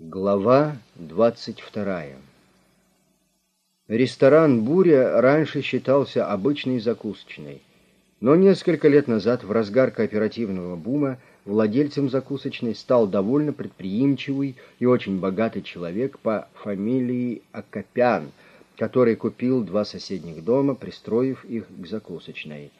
Глава 22 Ресторан «Буря» раньше считался обычной закусочной, но несколько лет назад, в разгар кооперативного бума, владельцем закусочной стал довольно предприимчивый и очень богатый человек по фамилии Акопян, который купил два соседних дома, пристроив их к закусочной.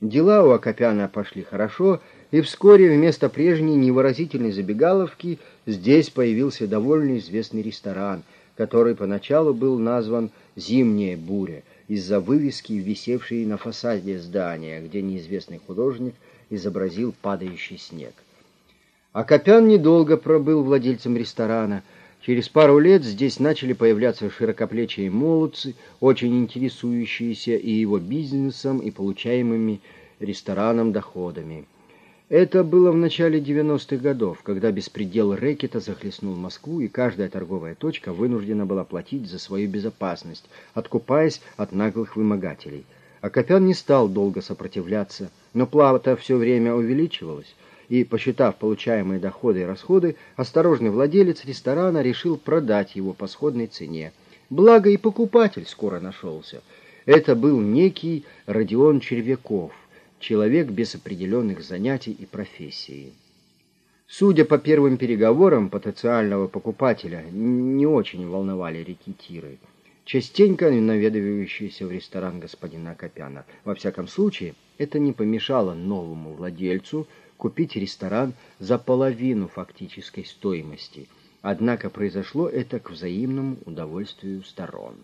Дела у Акопяна пошли хорошо, и вскоре вместо прежней невыразительной забегаловки здесь появился довольно известный ресторан, который поначалу был назван «Зимняя буря» из-за вывески, висевшей на фасаде здания, где неизвестный художник изобразил падающий снег. Акопян недолго пробыл владельцем ресторана. Через пару лет здесь начали появляться широкоплечие молодцы, очень интересующиеся и его бизнесом, и получаемыми рестораном доходами. Это было в начале 90-х годов, когда беспредел рэкета захлестнул Москву, и каждая торговая точка вынуждена была платить за свою безопасность, откупаясь от наглых вымогателей. Акопян не стал долго сопротивляться, но плата все время увеличивалась, и, посчитав получаемые доходы и расходы, осторожный владелец ресторана решил продать его по сходной цене. Благо и покупатель скоро нашелся. Это был некий Родион Червяков, человек без определенных занятий и профессии. Судя по первым переговорам потенциального покупателя, не очень волновали рекетиры, частенько наведывающиеся в ресторан господина Копяна. Во всяком случае, это не помешало новому владельцу купить ресторан за половину фактической стоимости. Однако произошло это к взаимному удовольствию сторон.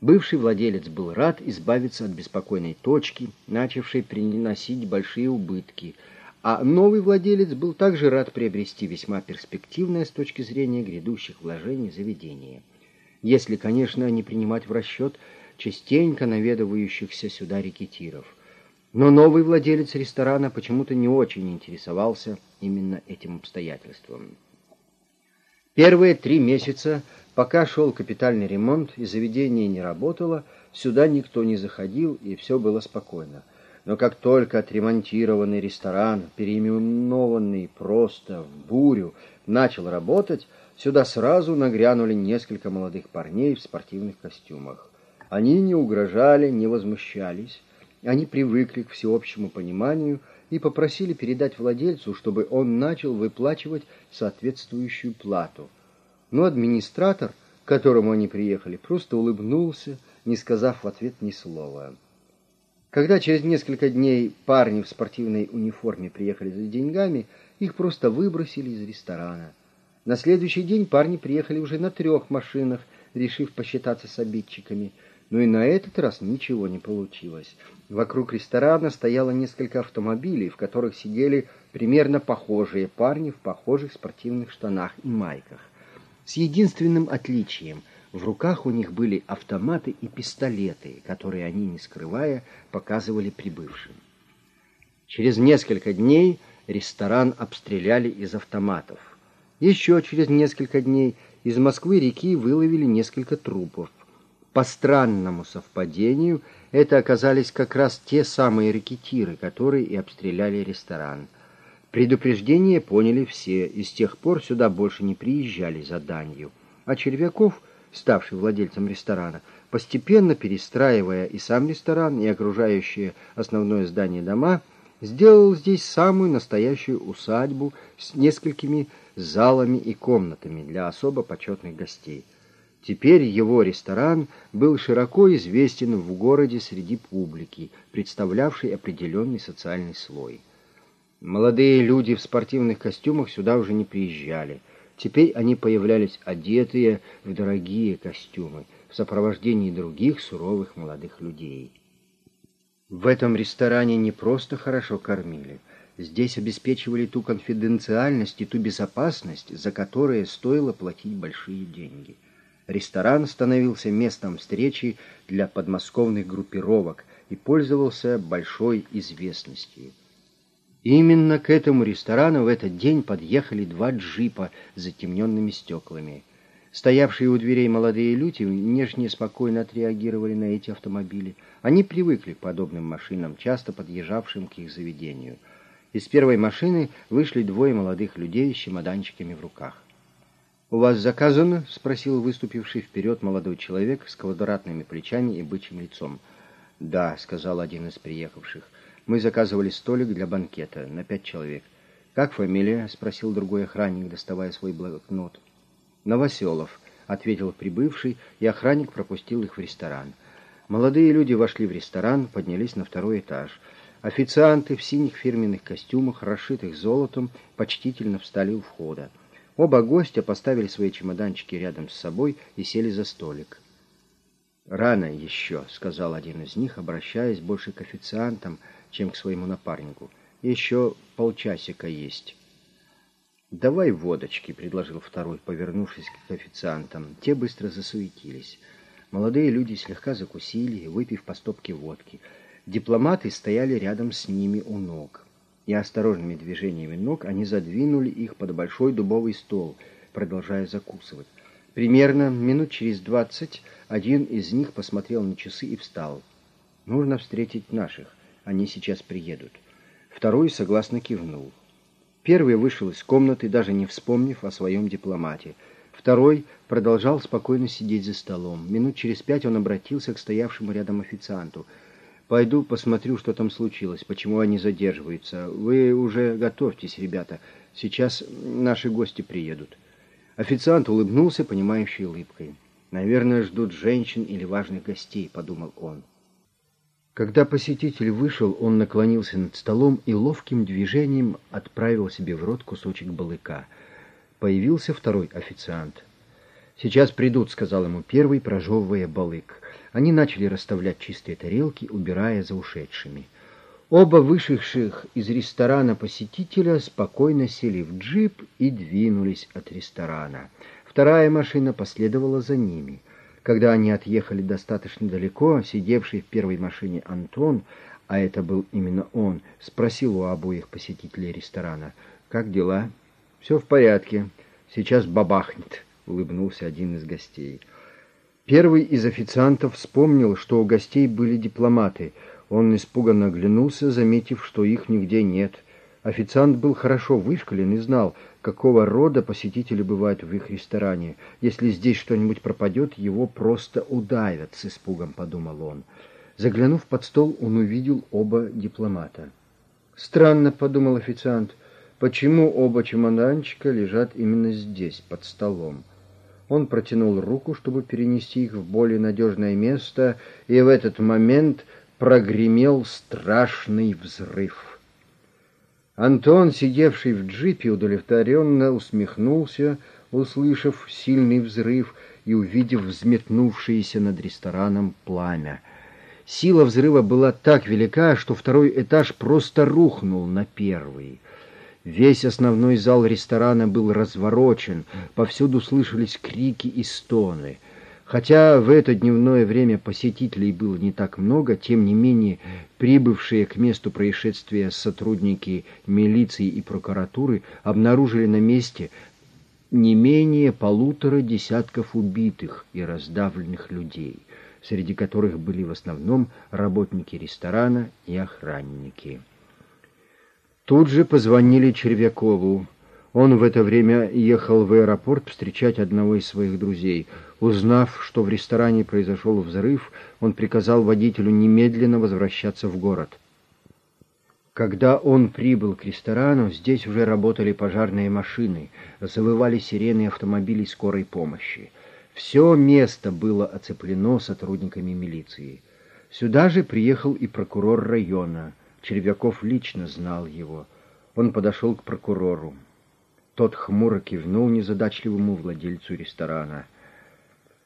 Бывший владелец был рад избавиться от беспокойной точки, начавшей приносить большие убытки, а новый владелец был также рад приобрести весьма перспективное с точки зрения грядущих вложений заведение. Если, конечно, не принимать в расчет частенько наведывающихся сюда рекетиров. Но новый владелец ресторана почему-то не очень интересовался именно этим обстоятельством. Первые три месяца Пока шел капитальный ремонт и заведение не работало, сюда никто не заходил, и все было спокойно. Но как только отремонтированный ресторан, переименованный просто в бурю, начал работать, сюда сразу нагрянули несколько молодых парней в спортивных костюмах. Они не угрожали, не возмущались. Они привыкли к всеобщему пониманию и попросили передать владельцу, чтобы он начал выплачивать соответствующую плату – но администратор, к которому они приехали, просто улыбнулся, не сказав в ответ ни слова. Когда через несколько дней парни в спортивной униформе приехали за деньгами, их просто выбросили из ресторана. На следующий день парни приехали уже на трех машинах, решив посчитаться с обидчиками. Но и на этот раз ничего не получилось. Вокруг ресторана стояло несколько автомобилей, в которых сидели примерно похожие парни в похожих спортивных штанах и майках с единственным отличием. В руках у них были автоматы и пистолеты, которые они, не скрывая, показывали прибывшим. Через несколько дней ресторан обстреляли из автоматов. Еще через несколько дней из Москвы-реки выловили несколько трупов. По странному совпадению, это оказались как раз те самые рекетиры, которые и обстреляли ресторан – Предупреждение поняли все, и с тех пор сюда больше не приезжали за данью. А Червяков, ставший владельцем ресторана, постепенно перестраивая и сам ресторан, и окружающие основное здание дома, сделал здесь самую настоящую усадьбу с несколькими залами и комнатами для особо почетных гостей. Теперь его ресторан был широко известен в городе среди публики, представлявшей определенный социальный слой. Молодые люди в спортивных костюмах сюда уже не приезжали. Теперь они появлялись одетые в дорогие костюмы, в сопровождении других суровых молодых людей. В этом ресторане не просто хорошо кормили. Здесь обеспечивали ту конфиденциальность и ту безопасность, за которые стоило платить большие деньги. Ресторан становился местом встречи для подмосковных группировок и пользовался большой известностью. Именно к этому ресторану в этот день подъехали два джипа с затемненными стеклами. Стоявшие у дверей молодые люди нежнее спокойно отреагировали на эти автомобили. Они привыкли к подобным машинам, часто подъезжавшим к их заведению. Из первой машины вышли двое молодых людей с чемоданчиками в руках. «У вас заказано?» — спросил выступивший вперед молодой человек с квадратными плечами и бычьим лицом. «Да», — сказал один из приехавших. «Мы заказывали столик для банкета на пять человек». «Как фамилия?» — спросил другой охранник, доставая свой блокнот. «Новоселов», — ответил прибывший, и охранник пропустил их в ресторан. Молодые люди вошли в ресторан, поднялись на второй этаж. Официанты в синих фирменных костюмах, расшитых золотом, почтительно встали у входа. Оба гостя поставили свои чемоданчики рядом с собой и сели за столик. «Рано еще», — сказал один из них, обращаясь больше к официантам, чем к своему напарнику. «Еще полчасика есть». «Давай водочки», — предложил второй, повернувшись к официантам. Те быстро засуетились. Молодые люди слегка закусили, выпив по стопке водки. Дипломаты стояли рядом с ними у ног и осторожными движениями ног они задвинули их под большой дубовый стол, продолжая закусывать. Примерно минут через двадцать один из них посмотрел на часы и встал. «Нужно встретить наших. Они сейчас приедут». Второй согласно кивнул. Первый вышел из комнаты, даже не вспомнив о своем дипломате. Второй продолжал спокойно сидеть за столом. Минут через пять он обратился к стоявшему рядом официанту – Пойду посмотрю, что там случилось, почему они задерживаются. Вы уже готовьтесь, ребята. Сейчас наши гости приедут. Официант улыбнулся, понимающей улыбкой. «Наверное, ждут женщин или важных гостей», — подумал он. Когда посетитель вышел, он наклонился над столом и ловким движением отправил себе в рот кусочек балыка. Появился второй официант. «Сейчас придут», — сказал ему первый, прожевывая балык. Они начали расставлять чистые тарелки, убирая за ушедшими. Оба вышедших из ресторана посетителя спокойно сели в джип и двинулись от ресторана. Вторая машина последовала за ними. Когда они отъехали достаточно далеко, сидевший в первой машине Антон, а это был именно он, спросил у обоих посетителей ресторана, «Как дела?» «Все в порядке. Сейчас бабахнет», — улыбнулся один из гостей. Первый из официантов вспомнил, что у гостей были дипломаты. Он испуганно оглянулся, заметив, что их нигде нет. Официант был хорошо вышкален и знал, какого рода посетители бывают в их ресторане. Если здесь что-нибудь пропадет, его просто удавят, с испугом подумал он. Заглянув под стол, он увидел оба дипломата. «Странно», — подумал официант, — «почему оба чемоданчика лежат именно здесь, под столом?» Он протянул руку, чтобы перенести их в более надежное место, и в этот момент прогремел страшный взрыв. Антон, сидевший в джипе, удовлетворенно усмехнулся, услышав сильный взрыв и увидев взметнувшееся над рестораном пламя. Сила взрыва была так велика, что второй этаж просто рухнул на первый — Весь основной зал ресторана был разворочен, повсюду слышались крики и стоны. Хотя в это дневное время посетителей было не так много, тем не менее прибывшие к месту происшествия сотрудники милиции и прокуратуры обнаружили на месте не менее полутора десятков убитых и раздавленных людей, среди которых были в основном работники ресторана и охранники. Тут же позвонили Червякову. Он в это время ехал в аэропорт встречать одного из своих друзей. Узнав, что в ресторане произошел взрыв, он приказал водителю немедленно возвращаться в город. Когда он прибыл к ресторану, здесь уже работали пожарные машины, завывали сирены автомобилей скорой помощи. Все место было оцеплено сотрудниками милиции. Сюда же приехал и прокурор района. Червяков лично знал его. Он подошел к прокурору. Тот хмуро кивнул незадачливому владельцу ресторана.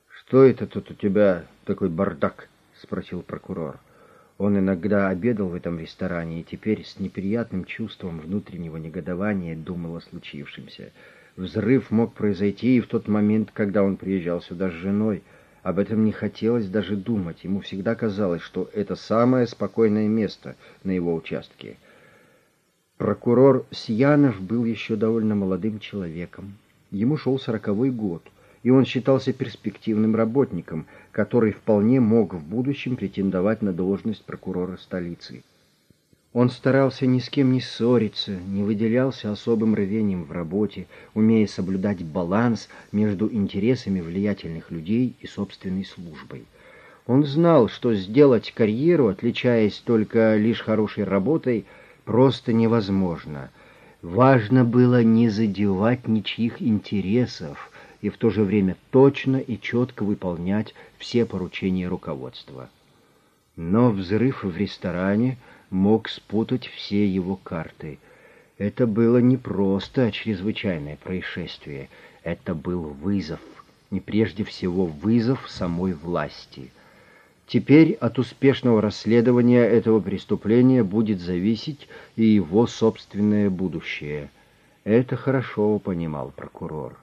«Что это тут у тебя такой бардак?» — спросил прокурор. Он иногда обедал в этом ресторане и теперь с неприятным чувством внутреннего негодования думал о случившемся. Взрыв мог произойти и в тот момент, когда он приезжал сюда с женой — об этом не хотелось даже думать. Ему всегда казалось, что это самое спокойное место на его участке. Прокурор Сиянов был еще довольно молодым человеком. Ему шел сороковой год, и он считался перспективным работником, который вполне мог в будущем претендовать на должность прокурора столицы. Он старался ни с кем не ссориться, не выделялся особым рвением в работе, умея соблюдать баланс между интересами влиятельных людей и собственной службой. Он знал, что сделать карьеру, отличаясь только лишь хорошей работой, просто невозможно. Важно было не задевать ничьих интересов и в то же время точно и четко выполнять все поручения руководства. Но взрыв в ресторане — мог спутать все его карты. Это было не просто чрезвычайное происшествие, это был вызов, не прежде всего вызов самой власти. Теперь от успешного расследования этого преступления будет зависеть и его собственное будущее. Это хорошо понимал прокурор,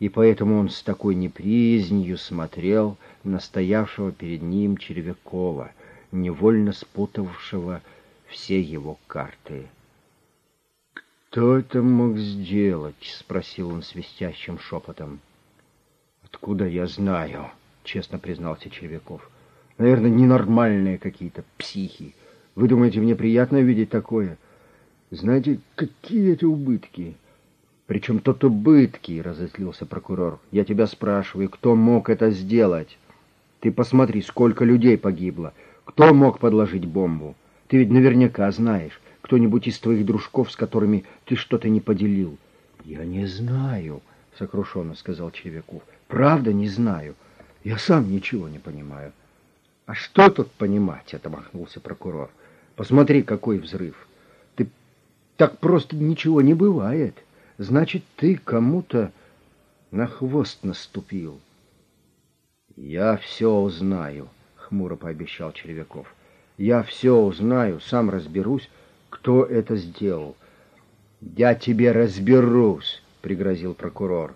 и поэтому он с такой неприязнью смотрел на стоявшего перед ним Червякова, невольно спутавшего все его карты. «Кто это мог сделать?» — спросил он свистящим шепотом. «Откуда я знаю?» — честно признался Червяков. «Наверное, ненормальные какие-то психи. Вы думаете, мне приятно видеть такое? Знаете, какие это убытки?» «Причем тут убытки?» — разозлился прокурор. «Я тебя спрашиваю, кто мог это сделать? Ты посмотри, сколько людей погибло. Кто мог подложить бомбу?» Ты ведь наверняка знаешь, кто-нибудь из твоих дружков, с которыми ты что-то не поделил. Я не знаю, сокрушенно сказал Червяков. Правда не знаю. Я сам ничего не понимаю. А что тут понимать, отмахнулся прокурор. Посмотри, какой взрыв. Ты так просто ничего не бывает. Значит, ты кому-то на хвост наступил. Я все узнаю, хмуро пообещал Червяков. Я все узнаю, сам разберусь, кто это сделал. «Я тебе разберусь», — пригрозил прокурор.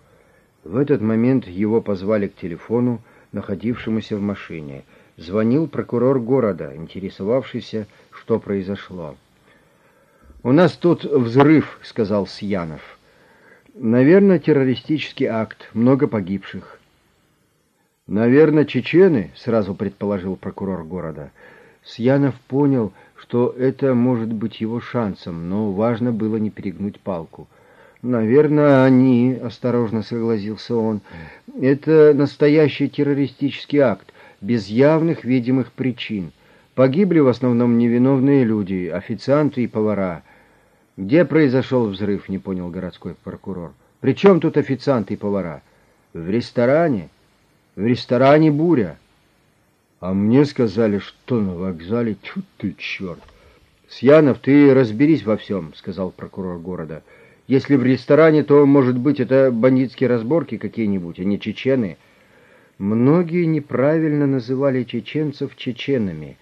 В этот момент его позвали к телефону, находившемуся в машине. Звонил прокурор города, интересовавшийся, что произошло. «У нас тут взрыв», — сказал Сьянов. «Наверное, террористический акт, много погибших». «Наверное, чечены», — сразу предположил прокурор города. Сьянов понял, что это может быть его шансом, но важно было не перегнуть палку. «Наверное, они», — осторожно согласился он, — «это настоящий террористический акт, без явных видимых причин. Погибли в основном невиновные люди, официанты и повара». «Где произошел взрыв?» — не понял городской прокурор. «При чем тут официанты и повара?» «В ресторане. В ресторане буря». А мне сказали, что на вокзале... Тьфу ты, черт! Сьянов, ты разберись во всем, сказал прокурор города. Если в ресторане, то, может быть, это бандитские разборки какие-нибудь, а не чечены. Многие неправильно называли чеченцев чеченами,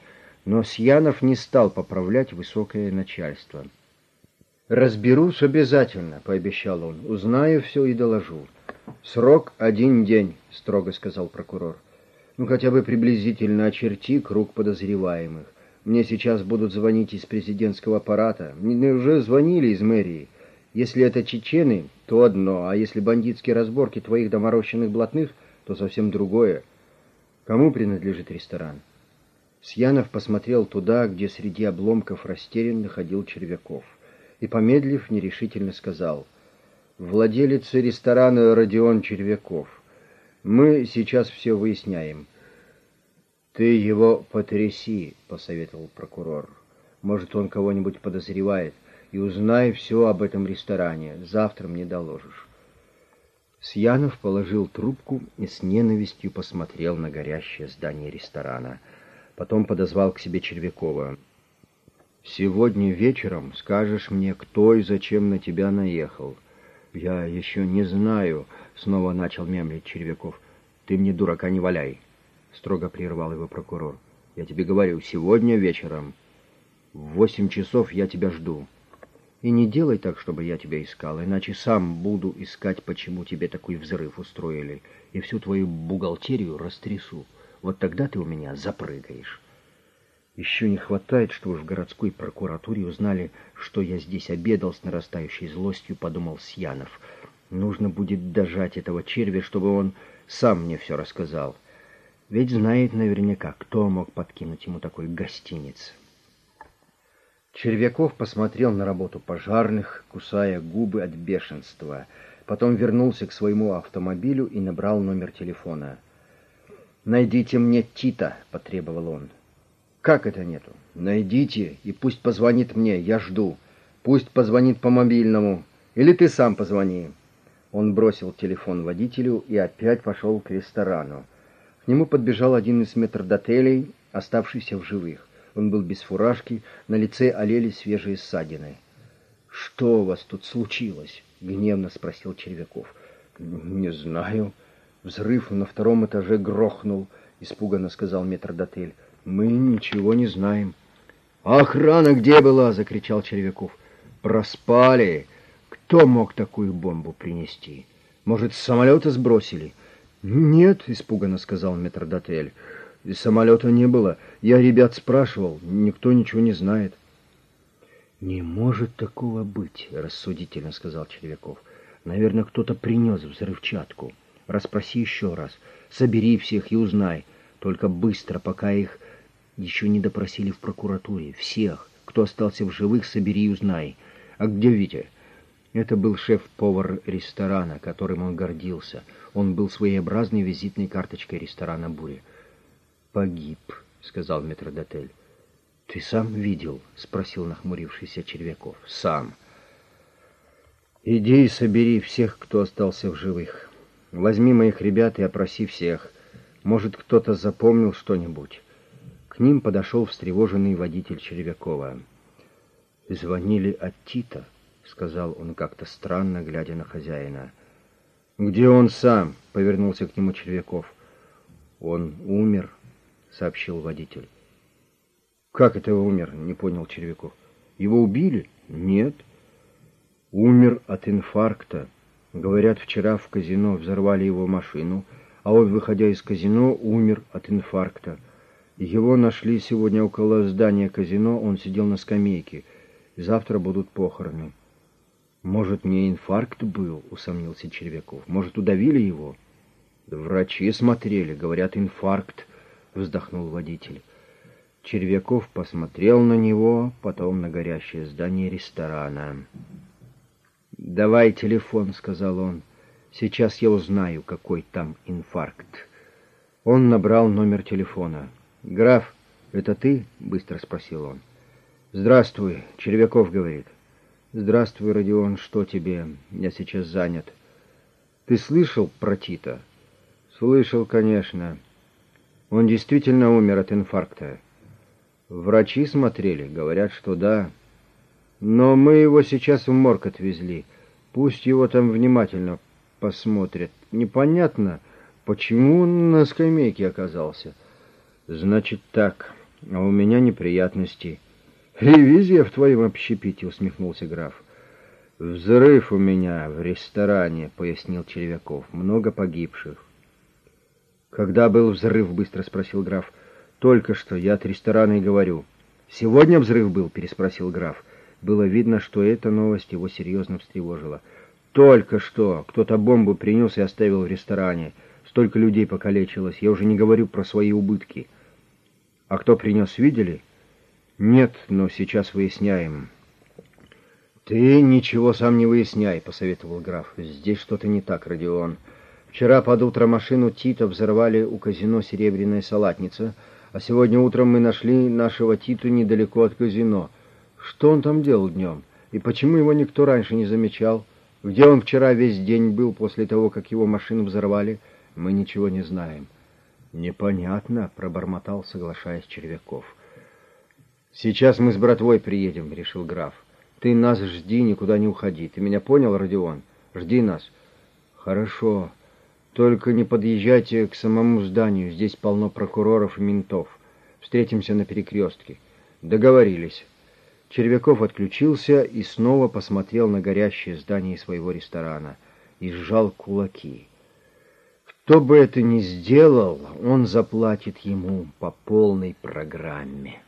но Сьянов не стал поправлять высокое начальство. «Разберусь обязательно», — пообещал он. «Узнаю все и доложу». «Срок один день», — строго сказал прокурор. Ну, хотя бы приблизительно очерти круг подозреваемых. Мне сейчас будут звонить из президентского аппарата. Мне уже звонили из мэрии. Если это чечены, то одно, а если бандитские разборки твоих доморощенных блатных, то совсем другое. Кому принадлежит ресторан? Сьянов посмотрел туда, где среди обломков растерянно ходил Червяков, и, помедлив, нерешительно сказал, «Владелец ресторана Родион Червяков. Мы сейчас все выясняем. «Ты его потряси», — посоветовал прокурор. «Может, он кого-нибудь подозревает, и узнай все об этом ресторане. Завтра мне доложишь». Сьянов положил трубку и с ненавистью посмотрел на горящее здание ресторана. Потом подозвал к себе Червякова. «Сегодня вечером скажешь мне, кто и зачем на тебя наехал». «Я еще не знаю», — снова начал мямлить Червяков. «Ты мне дурака не валяй». — строго прервал его прокурор. «Я тебе говорю, сегодня вечером. В восемь часов я тебя жду. И не делай так, чтобы я тебя искал, иначе сам буду искать, почему тебе такой взрыв устроили, и всю твою бухгалтерию растрясу. Вот тогда ты у меня запрыгаешь». Еще не хватает, чтобы в городской прокуратуре узнали, что я здесь обедал с нарастающей злостью, подумал Сьянов. Нужно будет дожать этого червя, чтобы он сам мне все рассказал. Ведь знает наверняка, кто мог подкинуть ему такой гостиниц. Червяков посмотрел на работу пожарных, кусая губы от бешенства. Потом вернулся к своему автомобилю и набрал номер телефона. «Найдите мне Тита», — потребовал он. «Как это нету?» «Найдите, и пусть позвонит мне, я жду. Пусть позвонит по мобильному. Или ты сам позвони». Он бросил телефон водителю и опять пошел к ресторану. К нему подбежал один из метрдотелей, оставшийся в живых. Он был без фуражки, на лице олели свежие ссадины. «Что у вас тут случилось?» — гневно спросил Червяков. «Не знаю. Взрыв на втором этаже грохнул», — испуганно сказал метрдотель. «Мы ничего не знаем». «Охрана где была?» — закричал Червяков. «Проспали. Кто мог такую бомбу принести? Может, с самолета сбросили?» «Нет», — испуганно сказал метрдотель. Самолета не было. Я ребят спрашивал, никто ничего не знает. «Не может такого быть», — рассудительно сказал Червяков. «Наверное, кто-то принес взрывчатку. Расспроси еще раз. Собери всех и узнай. Только быстро, пока их еще не допросили в прокуратуре. Всех, кто остался в живых, собери и узнай. А где Витя?» Это был шеф-повар ресторана, которым он гордился. Он был своеобразной визитной карточкой ресторана «Буря» погиб», — сказал метродотель. «Ты сам видел?» — спросил нахмурившийся Червяков. «Сам». «Иди и собери всех, кто остался в живых. Возьми моих ребят и опроси всех. Может, кто-то запомнил что-нибудь». К ним подошел встревоженный водитель Червякова. «Звонили от Тита», — сказал он как-то странно, глядя на хозяина. «Где он сам?» — повернулся к нему Червяков. «Он умер», — сообщил водитель. «Как это умер?» — не понял Червяков. «Его убили?» «Нет». «Умер от инфаркта. Говорят, вчера в казино взорвали его машину, а он, выходя из казино, умер от инфаркта. Его нашли сегодня около здания казино, он сидел на скамейке. Завтра будут похороны». «Может, не инфаркт был?» — усомнился Червяков. «Может, удавили его?» «Врачи смотрели, говорят, инфаркт». — вздохнул водитель. Червяков посмотрел на него, потом на горящее здание ресторана. «Давай телефон», — сказал он. «Сейчас я узнаю, какой там инфаркт». Он набрал номер телефона. «Граф, это ты?» — быстро спросил он. «Здравствуй», — Червяков говорит. «Здравствуй, Родион, что тебе? Я сейчас занят». «Ты слышал про Тита?» «Слышал, конечно». Он действительно умер от инфаркта. Врачи смотрели, говорят, что да. Но мы его сейчас в морг отвезли. Пусть его там внимательно посмотрят. Непонятно, почему он на скамейке оказался. Значит так, а у меня неприятности. Ревизия в твоем общепите, усмехнулся граф. Взрыв у меня в ресторане, пояснил Червяков. Много погибших. «Когда был взрыв?» — быстро спросил граф. «Только что. Я от ресторана и говорю». «Сегодня взрыв был?» — переспросил граф. Было видно, что эта новость его серьезно встревожила. «Только что. Кто-то бомбу принес и оставил в ресторане. Столько людей покалечилось. Я уже не говорю про свои убытки». «А кто принес, видели?» «Нет, но сейчас выясняем». «Ты ничего сам не выясняй», — посоветовал граф. «Здесь что-то не так, Родион». Вчера под утро машину Тита взорвали у казино «Серебряная салатница», а сегодня утром мы нашли нашего Титу недалеко от казино. Что он там делал днем? И почему его никто раньше не замечал? Где он вчера весь день был после того, как его машину взорвали? Мы ничего не знаем. Непонятно, пробормотал, соглашаясь Червяков. Сейчас мы с братвой приедем, решил граф. Ты нас жди, никуда не уходи. Ты меня понял, Родион? Жди нас. Хорошо. Только не подъезжайте к самому зданию, здесь полно прокуроров и ментов. Встретимся на перекрестке. Договорились. Червяков отключился и снова посмотрел на горящее здание своего ресторана и сжал кулаки. Кто бы это ни сделал, он заплатит ему по полной программе.